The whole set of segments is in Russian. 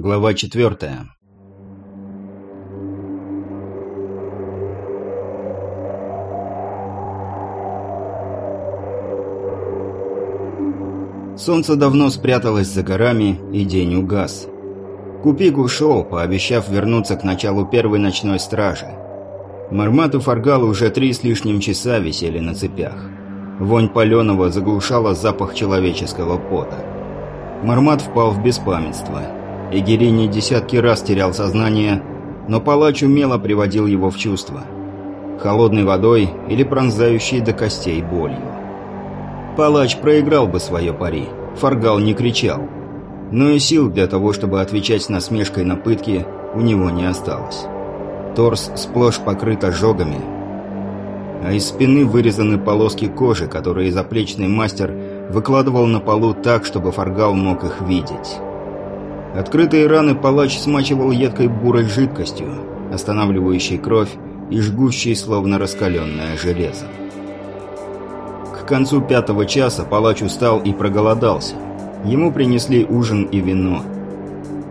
Глава четвертая. Солнце давно спряталось за горами, и день угас. Купик ушел, пообещав вернуться к началу первой ночной стражи. Мармат и Фаргал уже три с лишним часа висели на цепях. Вонь паленого заглушала запах человеческого пота. Мармат впал в беспамятство. Эгерини десятки раз терял сознание, но палач умело приводил его в чувство. Холодной водой или пронзающей до костей болью. Палач проиграл бы свое пари. Фаргал не кричал. Но и сил для того, чтобы отвечать с насмешкой на пытки, у него не осталось. Торс сплошь покрыт ожогами, а из спины вырезаны полоски кожи, которые заплечный мастер выкладывал на полу так, чтобы Фаргал мог их видеть. Открытые раны палач смачивал едкой бурой жидкостью, останавливающей кровь и жгущей, словно раскаленное железо. К концу пятого часа палач устал и проголодался. Ему принесли ужин и вино.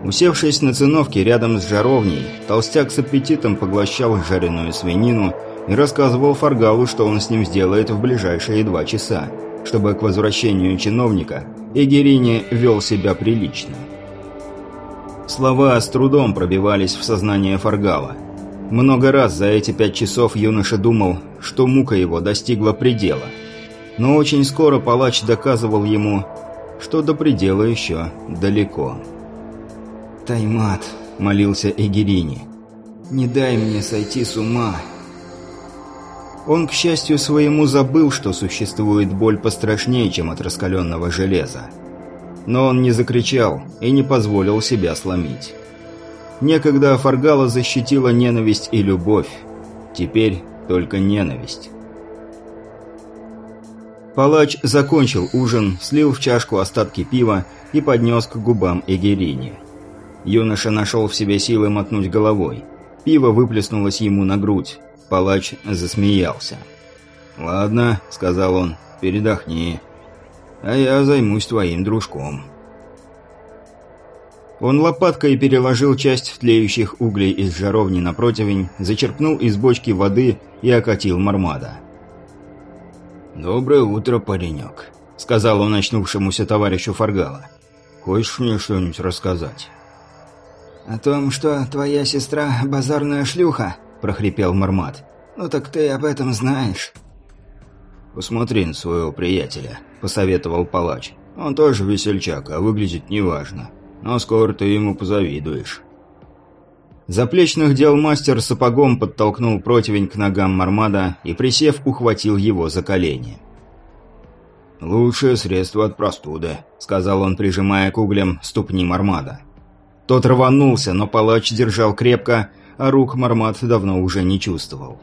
Усевшись на циновке рядом с жаровней, толстяк с аппетитом поглощал жареную свинину и рассказывал Фаргалу, что он с ним сделает в ближайшие два часа, чтобы к возвращению чиновника Эгерини вел себя прилично. Слова с трудом пробивались в сознание Фаргала. Много раз за эти пять часов юноша думал, что мука его достигла предела. Но очень скоро палач доказывал ему, что до предела еще далеко. «Таймат», — молился Эгерини, — «не дай мне сойти с ума». Он, к счастью своему, забыл, что существует боль пострашнее, чем от раскаленного железа. Но он не закричал и не позволил себя сломить. Некогда Фаргала защитила ненависть и любовь. Теперь только ненависть. Палач закончил ужин, слил в чашку остатки пива и поднес к губам Эгерини. Юноша нашел в себе силы мотнуть головой. Пиво выплеснулось ему на грудь. Палач засмеялся. «Ладно», — сказал он, — «передохни, а я займусь твоим дружком». Он лопаткой переложил часть тлеющих углей из жаровни на противень, зачерпнул из бочки воды и окатил мармада. «Доброе утро, паренек», — сказал он очнувшемуся товарищу Фаргала. «Хочешь мне что-нибудь рассказать?» «О том, что твоя сестра базарная шлюха?» – прохрипел Мармат. «Ну так ты об этом знаешь». «Посмотри на своего приятеля», – посоветовал палач. «Он тоже весельчак, а выглядит неважно. Но скоро ты ему позавидуешь». Заплечных дел мастер сапогом подтолкнул противень к ногам Мармада и, присев, ухватил его за колени. «Лучшее средство от простуды», — сказал он, прижимая к углям ступни Мармада. Тот рванулся, но палач держал крепко, а рук Мармат давно уже не чувствовал.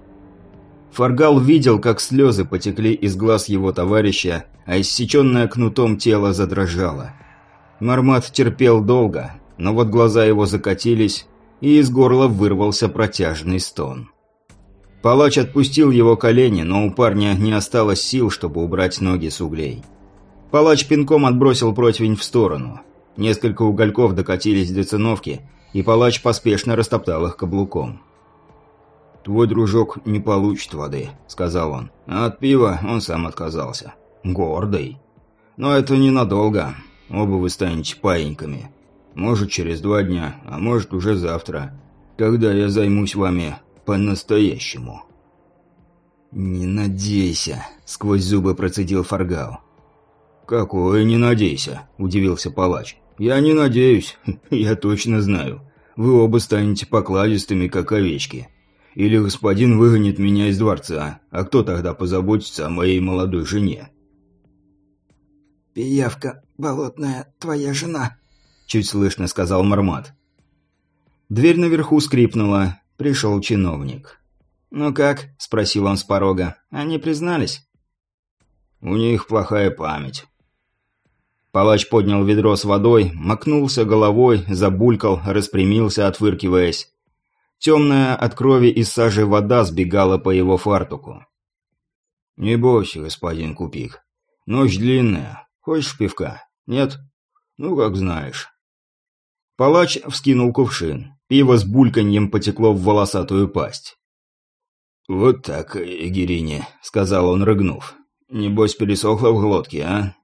Фаргал видел, как слезы потекли из глаз его товарища, а иссеченное кнутом тело задрожало. Мармат терпел долго, но вот глаза его закатились, и из горла вырвался протяжный стон. Палач отпустил его колени, но у парня не осталось сил, чтобы убрать ноги с углей. Палач пинком отбросил противень в сторону. Несколько угольков докатились до циновки, и палач поспешно растоптал их каблуком. «Твой дружок не получит воды», — сказал он. А от пива он сам отказался. Гордый. Но это ненадолго. Оба вы станете паиньками. Может, через два дня, а может, уже завтра. Когда я займусь вами по-настоящему». «Не надейся», — сквозь зубы процедил Фаргал. «Какое не надейся», — удивился палач. «Я не надеюсь, я точно знаю. Вы оба станете покладистыми, как овечки. Или господин выгонит меня из дворца, а кто тогда позаботится о моей молодой жене?» «Пиявка болотная, твоя жена», — чуть слышно сказал Мармат. Дверь наверху скрипнула. Пришел чиновник. «Ну как?» — спросил он с порога. «Они признались?» «У них плохая память», Палач поднял ведро с водой, макнулся головой, забулькал, распрямился, отвыркиваясь. Темная от крови и сажи вода сбегала по его фартуку. «Не бойся, господин Купик. Ночь длинная. Хочешь пивка? Нет? Ну, как знаешь». Палач вскинул кувшин. Пиво с бульканьем потекло в волосатую пасть. «Вот так, Эгерине», — сказал он, рыгнув. «Небось, пересохло в глотке, а?»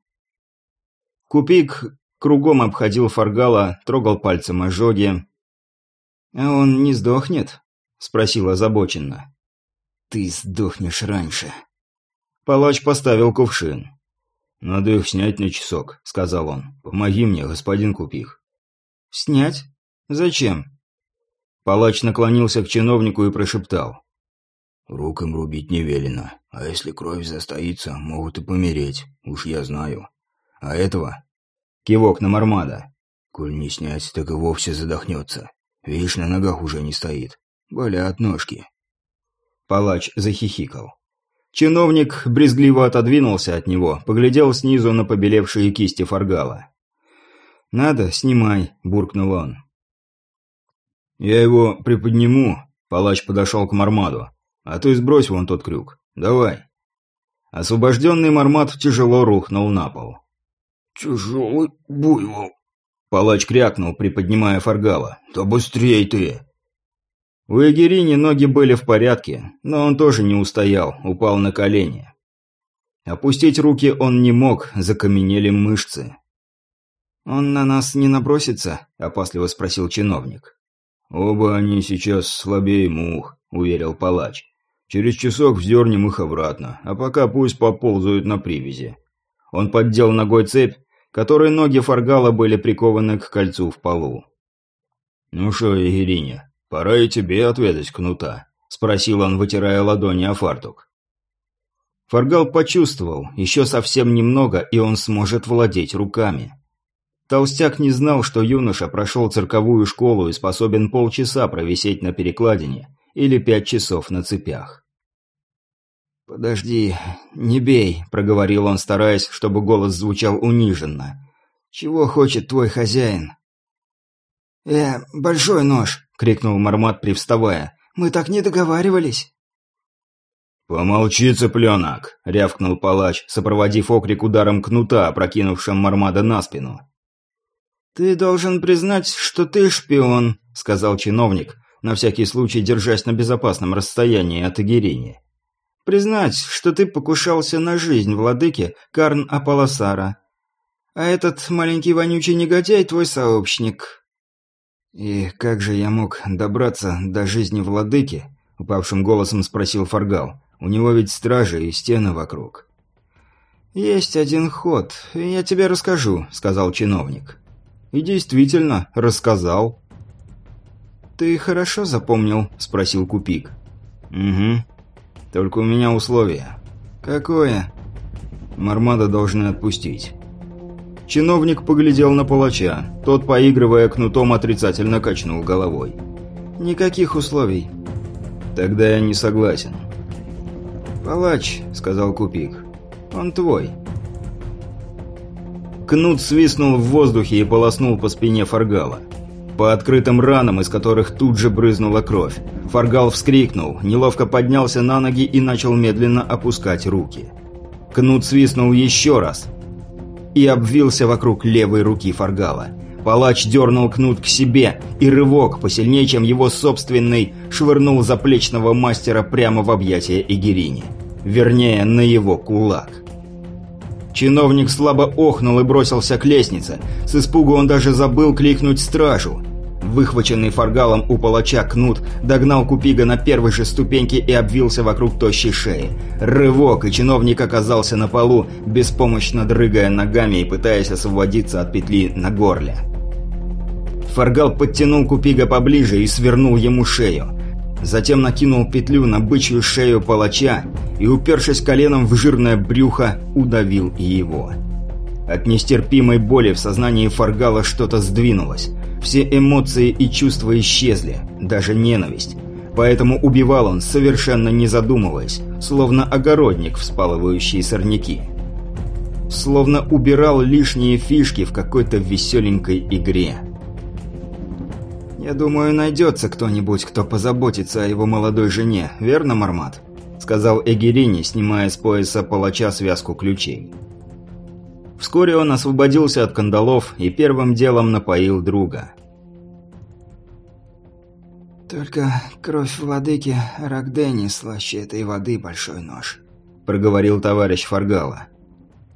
Купик кругом обходил Фаргала, трогал пальцем ожоги. «А он не сдохнет?» — спросил озабоченно. «Ты сдохнешь раньше». Палач поставил кувшин. «Надо их снять на часок», — сказал он. «Помоги мне, господин Купих». «Снять? Зачем?» Палач наклонился к чиновнику и прошептал. «Рук им рубить не велено, а если кровь застоится, могут и помереть, уж я знаю. А этого...» Кивок на Мармада. «Коль не снять, так и вовсе задохнется. Видишь, на ногах уже не стоит. Болят ножки». Палач захихикал. Чиновник брезгливо отодвинулся от него, поглядел снизу на побелевшие кисти Фаргала. «Надо, снимай», – буркнул он. «Я его приподниму», – палач подошел к Мармаду. «А ты сбрось вон тот крюк. Давай». Освобожденный Мармат тяжело рухнул на пол. «Тяжелый буйвол», – палач крякнул, приподнимая Фаргала. «Да быстрей ты!» У Эгерини ноги были в порядке, но он тоже не устоял, упал на колени. Опустить руки он не мог, закаменели мышцы. «Он на нас не набросится?» – опасливо спросил чиновник. «Оба они сейчас слабее мух», – уверил палач. «Через часок вздернем их обратно, а пока пусть поползают на привязи». Он поддел ногой цепь, которой ноги Фаргала были прикованы к кольцу в полу. «Ну что, Егериня, «Пора и тебе отведать кнута», – спросил он, вытирая ладони о фартук. Фаргал почувствовал, еще совсем немного, и он сможет владеть руками. Толстяк не знал, что юноша прошел цирковую школу и способен полчаса провисеть на перекладине или пять часов на цепях. «Подожди, не бей», – проговорил он, стараясь, чтобы голос звучал униженно. «Чего хочет твой хозяин?» «Э, большой нож», — крикнул Мармат, привставая. «Мы так не договаривались». «Помолчи, цыпленок!» — рявкнул палач, сопроводив окрик ударом кнута, опрокинувшим Мармада на спину. «Ты должен признать, что ты шпион», — сказал чиновник, на всякий случай держась на безопасном расстоянии от Игерини. «Признать, что ты покушался на жизнь владыки Карн Аполосара. А этот маленький вонючий негодяй твой сообщник. «И как же я мог добраться до жизни владыки?» — упавшим голосом спросил Фаргал. «У него ведь стражи и стены вокруг». «Есть один ход, я тебе расскажу», — сказал чиновник. «И действительно, рассказал». «Ты хорошо запомнил?» — спросил Купик. «Угу. Только у меня условие». «Какое?» «Мармада должны отпустить». Чиновник поглядел на палача. Тот, поигрывая кнутом, отрицательно качнул головой. «Никаких условий». «Тогда я не согласен». «Палач», — сказал Купик, — «он твой». Кнут свистнул в воздухе и полоснул по спине Фаргала. По открытым ранам, из которых тут же брызнула кровь. Фаргал вскрикнул, неловко поднялся на ноги и начал медленно опускать руки. Кнут свистнул еще раз, и обвился вокруг левой руки Фаргала. Палач дернул кнут к себе, и рывок, посильнее, чем его собственный, швырнул заплечного мастера прямо в объятия Игерини. Вернее, на его кулак. Чиновник слабо охнул и бросился к лестнице. С испугу он даже забыл кликнуть стражу. Выхваченный фаргалом у палача кнут догнал Купига на первой же ступеньке и обвился вокруг тощей шеи. Рывок, и чиновник оказался на полу, беспомощно дрыгая ногами и пытаясь освободиться от петли на горле. Фаргал подтянул Купига поближе и свернул ему шею. Затем накинул петлю на бычью шею палача и, упершись коленом в жирное брюхо, удавил и его. От нестерпимой боли в сознании Фаргала что-то сдвинулось. Все эмоции и чувства исчезли, даже ненависть. Поэтому убивал он, совершенно не задумываясь, словно огородник, вспалывающий сорняки. Словно убирал лишние фишки в какой-то веселенькой игре. «Я думаю, найдется кто-нибудь, кто позаботится о его молодой жене, верно, Мармат?» Сказал Эгерини, снимая с пояса палача связку ключей. Вскоре он освободился от кандалов и первым делом напоил друга. «Только кровь владыки Рагдени слаще этой воды большой нож», — проговорил товарищ Фаргала.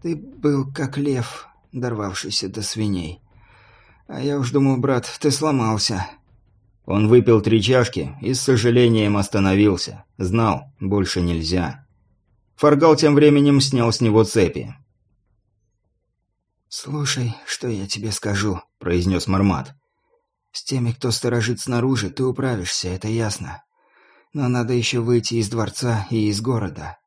«Ты был как лев, дорвавшийся до свиней. А я уж думал, брат, ты сломался». Он выпил три чашки и с сожалением остановился. Знал, больше нельзя. Фаргал тем временем снял с него цепи. «Слушай, что я тебе скажу», — произнес Мармат. С теми, кто сторожит снаружи, ты управишься, это ясно. Но надо еще выйти из дворца и из города.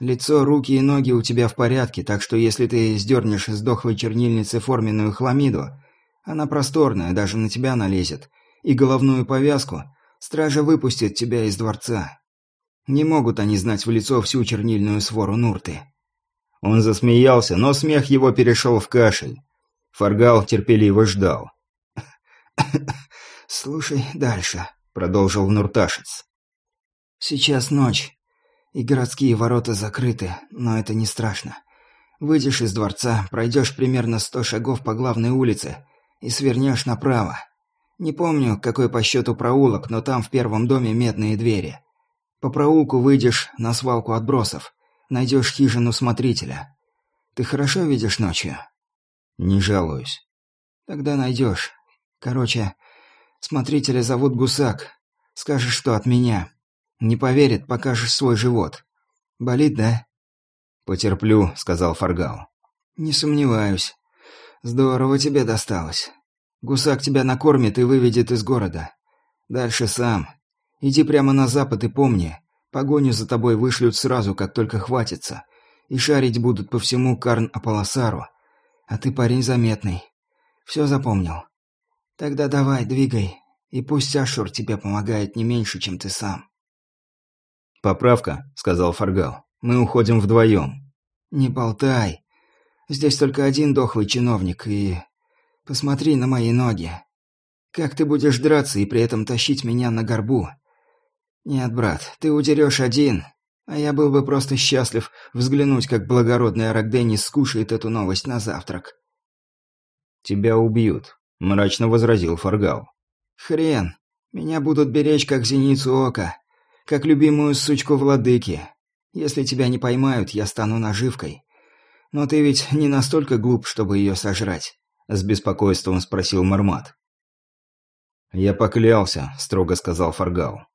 Лицо, руки и ноги у тебя в порядке, так что если ты сдернешь из дохлой чернильницы форменную хламиду, она просторная, даже на тебя налезет, и головную повязку, стража выпустит тебя из дворца. Не могут они знать в лицо всю чернильную свору Нурты. Он засмеялся, но смех его перешел в кашель. Фаргал терпеливо ждал. «Слушай дальше», — продолжил Нурташец. «Сейчас ночь, и городские ворота закрыты, но это не страшно. Выйдешь из дворца, пройдешь примерно сто шагов по главной улице и свернешь направо. Не помню, какой по счету проулок, но там в первом доме медные двери. По проулку выйдешь на свалку отбросов, найдешь хижину смотрителя. Ты хорошо видишь ночью?» «Не жалуюсь». «Тогда найдешь. Короче, смотрителя зовут Гусак. Скажешь, что от меня. Не поверит, покажешь свой живот. Болит, да? Потерплю, сказал Фаргал. Не сомневаюсь. Здорово тебе досталось. Гусак тебя накормит и выведет из города. Дальше сам. Иди прямо на запад и помни, погоню за тобой вышлют сразу, как только хватится. И шарить будут по всему Карн-Аполосару. А ты парень заметный. Все запомнил. Тогда давай, двигай, и пусть Ашур тебе помогает не меньше, чем ты сам. «Поправка», — сказал Фаргал. «Мы уходим вдвоем». «Не болтай. Здесь только один дохлый чиновник, и... Посмотри на мои ноги. Как ты будешь драться и при этом тащить меня на горбу? Нет, брат, ты удерешь один, а я был бы просто счастлив взглянуть, как благородный Арагденис скушает эту новость на завтрак». «Тебя убьют», – мрачно возразил Фаргал. «Хрен. Меня будут беречь как зеницу ока, как любимую сучку владыки. Если тебя не поймают, я стану наживкой. Но ты ведь не настолько глуп, чтобы ее сожрать?» – с беспокойством спросил Мармат. «Я поклялся», – строго сказал Фаргал.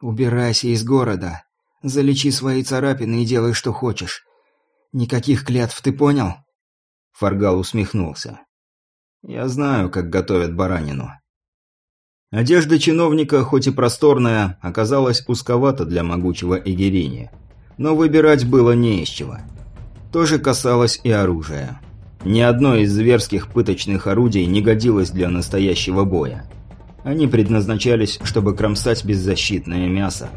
«Убирайся из города. Залечи свои царапины и делай, что хочешь. Никаких клятв, ты понял?» Фаргал усмехнулся. Я знаю, как готовят баранину. Одежда чиновника, хоть и просторная, оказалась узковата для могучего Эгерини. Но выбирать было не из чего. То же касалось и оружия. Ни одно из зверских пыточных орудий не годилось для настоящего боя. Они предназначались, чтобы кромсать беззащитное мясо.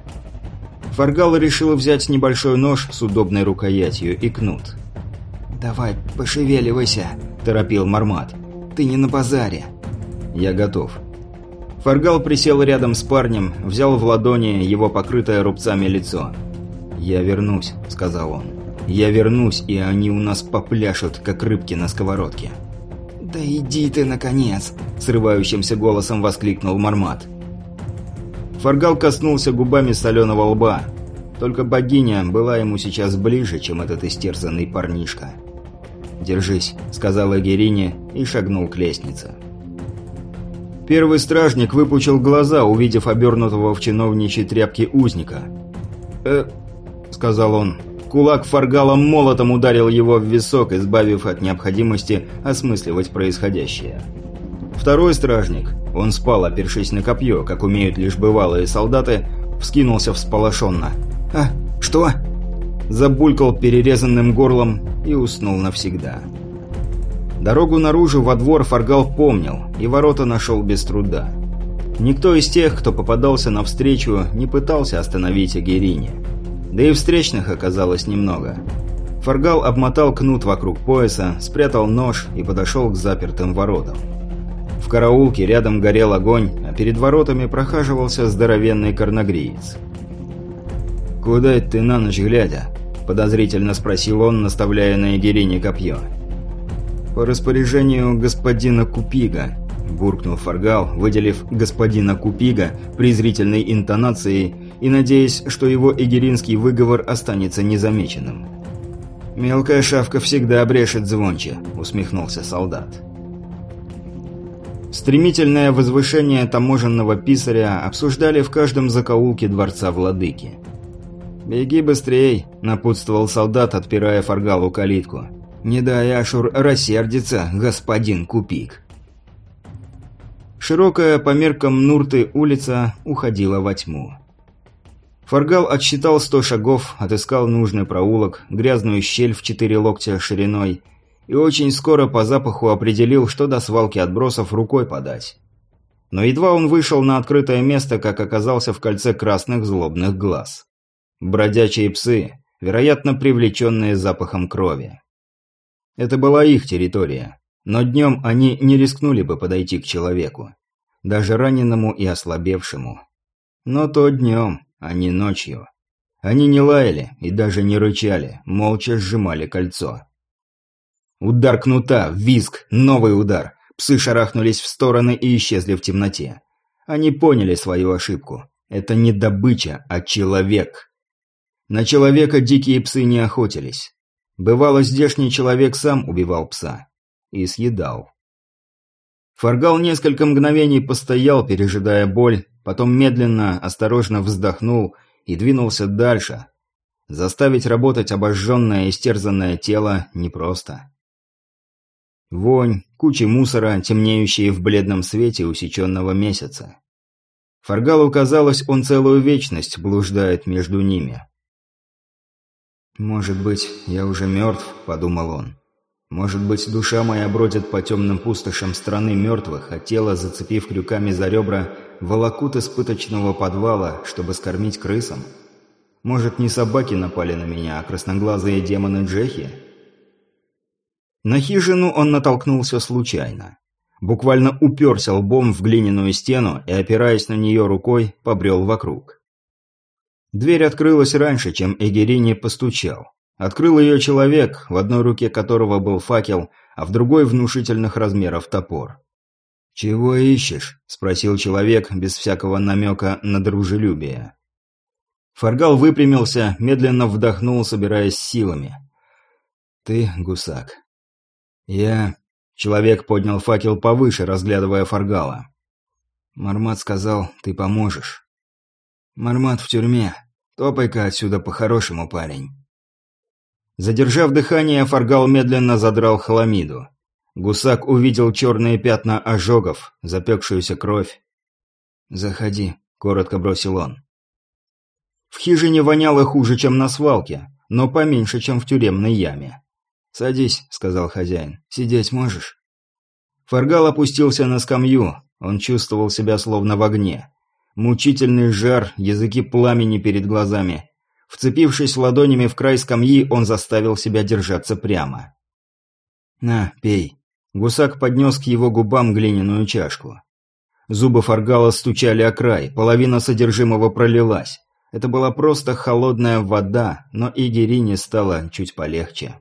Фаргал решил взять небольшой нож с удобной рукоятью и кнут. «Давай, пошевеливайся», – торопил Мармат ты не на базаре». «Я готов». Фаргал присел рядом с парнем, взял в ладони его покрытое рубцами лицо. «Я вернусь», — сказал он. «Я вернусь, и они у нас попляшут, как рыбки на сковородке». «Да иди ты, наконец!» — срывающимся голосом воскликнул Мармат. Фаргал коснулся губами соленого лба. Только богиня была ему сейчас ближе, чем этот истерзанный парнишка. «Держись», — сказала Герине и шагнул к лестнице. Первый стражник выпучил глаза, увидев обернутого в чиновничьей тряпке узника. «Э...» — сказал он. Кулак фаргалом молотом ударил его в висок, избавив от необходимости осмысливать происходящее. Второй стражник, он спал, опершись на копье, как умеют лишь бывалые солдаты, вскинулся всполошенно. «А, что?» Забулькал перерезанным горлом и уснул навсегда. Дорогу наружу во двор Фаргал помнил, и ворота нашел без труда. Никто из тех, кто попадался навстречу, не пытался остановить Агерине. Да и встречных оказалось немного. Фаргал обмотал кнут вокруг пояса, спрятал нож и подошел к запертым воротам. В караулке рядом горел огонь, а перед воротами прохаживался здоровенный корногриец. «Куда это ты на ночь глядя?» подозрительно спросил он, наставляя на Егерине копье. «По распоряжению господина Купига. буркнул Фаргал, выделив господина Купига презрительной интонацией и надеясь, что его эгеринский выговор останется незамеченным. «Мелкая шавка всегда брешет звонче», — усмехнулся солдат. Стремительное возвышение таможенного писаря обсуждали в каждом закоулке дворца владыки. «Беги быстрей», — напутствовал солдат, отпирая Фаргалу калитку. «Не дай Ашур рассердиться, господин Купик». Широкая по меркам Нурты улица уходила во тьму. Фаргал отсчитал сто шагов, отыскал нужный проулок, грязную щель в четыре локтя шириной и очень скоро по запаху определил, что до свалки отбросов рукой подать. Но едва он вышел на открытое место, как оказался в кольце красных злобных глаз. Бродячие псы, вероятно, привлеченные запахом крови. Это была их территория, но днем они не рискнули бы подойти к человеку, даже раненому и ослабевшему. Но то днем, а не ночью. Они не лаяли и даже не рычали, молча сжимали кольцо. Удар кнута, визг, новый удар. Псы шарахнулись в стороны и исчезли в темноте. Они поняли свою ошибку. Это не добыча, а человек. На человека дикие псы не охотились. Бывало, здешний человек сам убивал пса. И съедал. Фаргал несколько мгновений постоял, пережидая боль, потом медленно, осторожно вздохнул и двинулся дальше. Заставить работать обожженное, истерзанное тело непросто. Вонь, кучи мусора, темнеющие в бледном свете усеченного месяца. Фаргалу казалось, он целую вечность блуждает между ними. «Может быть, я уже мертв», — подумал он. «Может быть, душа моя бродит по темным пустошам страны мертвых, а тело, зацепив крюками за ребра, волокут из пыточного подвала, чтобы скормить крысам? Может, не собаки напали на меня, а красноглазые демоны Джехи?» На хижину он натолкнулся случайно. Буквально уперся лбом в глиняную стену и, опираясь на нее рукой, побрел вокруг. Дверь открылась раньше, чем Эгерини постучал. Открыл ее человек, в одной руке которого был факел, а в другой внушительных размеров топор. «Чего ищешь?» – спросил человек, без всякого намека на дружелюбие. Фаргал выпрямился, медленно вдохнул, собираясь силами. «Ты, гусак, «Я...» Человек поднял факел повыше, разглядывая Фаргала. Мармат сказал, ты поможешь. Мармат в тюрьме. Топай-ка отсюда по-хорошему, парень. Задержав дыхание, Фаргал медленно задрал хламиду. Гусак увидел черные пятна ожогов, запекшуюся кровь. «Заходи», — коротко бросил он. В хижине воняло хуже, чем на свалке, но поменьше, чем в тюремной яме. «Садись», — сказал хозяин. «Сидеть можешь?» Фаргал опустился на скамью. Он чувствовал себя словно в огне. Мучительный жар, языки пламени перед глазами. Вцепившись ладонями в край скамьи, он заставил себя держаться прямо. «На, пей». Гусак поднес к его губам глиняную чашку. Зубы Фаргала стучали о край, половина содержимого пролилась. Это была просто холодная вода, но Игерине стало чуть полегче.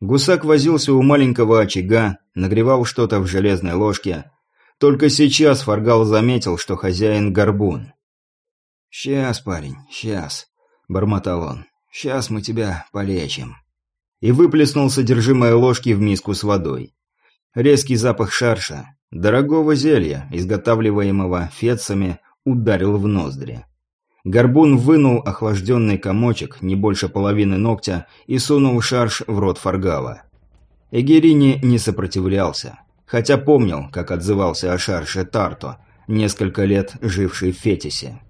Гусак возился у маленького очага, нагревал что-то в железной ложке. Только сейчас Фаргал заметил, что хозяин горбун. «Сейчас, парень, сейчас», — бормотал он. «Сейчас мы тебя полечим». И выплеснул содержимое ложки в миску с водой. Резкий запах шарша, дорогого зелья, изготавливаемого фетцами, ударил в ноздри. Горбун вынул охлажденный комочек, не больше половины ногтя, и сунул шарш в рот Фаргала. Эгерини не сопротивлялся, хотя помнил, как отзывался о шарше Тарто, несколько лет живший в Фетисе.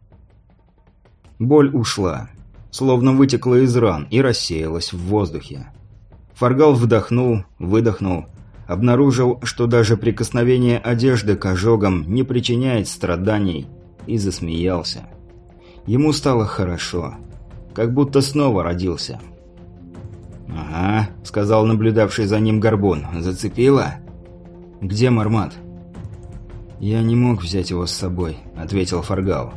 Боль ушла, словно вытекла из ран и рассеялась в воздухе. Фаргал вдохнул, выдохнул, обнаружил, что даже прикосновение одежды к ожогам не причиняет страданий, и засмеялся. Ему стало хорошо. Как будто снова родился. «Ага», — сказал наблюдавший за ним Горбун. «Зацепило?» «Где Мармат?» «Я не мог взять его с собой», — ответил Фаргал.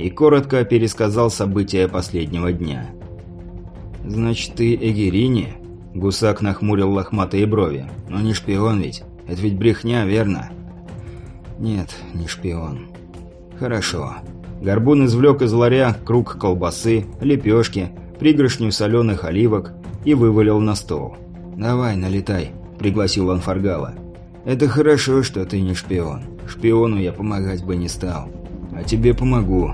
И коротко пересказал события последнего дня. «Значит, ты Эгерини?» Гусак нахмурил лохматые брови. «Но не шпион ведь. Это ведь брехня, верно? Нет, не шпион. Хорошо. Горбун извлек из ларя круг колбасы, лепешки, пригоршню соленых оливок и вывалил на стол. «Давай, налетай», — пригласил он Фаргала. «Это хорошо, что ты не шпион. Шпиону я помогать бы не стал. А тебе помогу.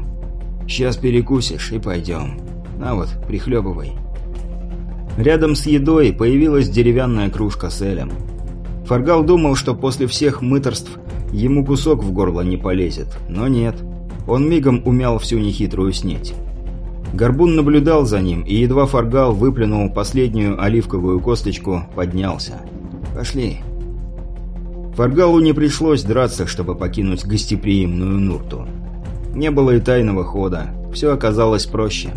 Сейчас перекусишь и пойдем. На вот, прихлебывай». Рядом с едой появилась деревянная кружка с элем. Фаргал думал, что после всех мыторств ему кусок в горло не полезет, но нет. Он мигом умял всю нехитрую снеть. Горбун наблюдал за ним, и едва Фаргал выплюнул последнюю оливковую косточку, поднялся. «Пошли». Фаргалу не пришлось драться, чтобы покинуть гостеприимную Нурту. Не было и тайного хода, все оказалось проще.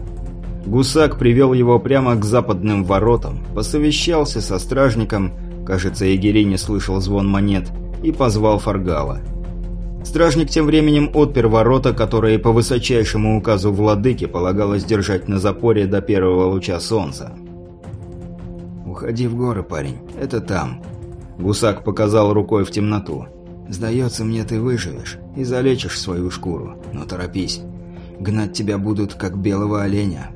Гусак привел его прямо к западным воротам, посовещался со стражником, кажется, Егерей не слышал звон монет, и позвал Фаргала. Стражник тем временем отпер ворота, которые по высочайшему указу владыки полагалось держать на запоре до первого луча солнца. «Уходи в горы, парень, это там». Гусак показал рукой в темноту. «Сдается мне, ты выживешь и залечишь свою шкуру, но торопись. Гнать тебя будут, как белого оленя».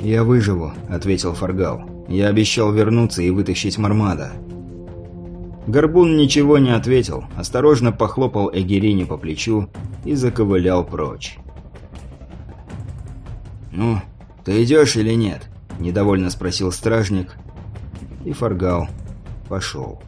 «Я выживу», — ответил Фаргал. «Я обещал вернуться и вытащить Мармада». Горбун ничего не ответил, осторожно похлопал Эгерине по плечу и заковылял прочь. «Ну, ты идешь или нет?» – недовольно спросил стражник. И Фаргал пошел.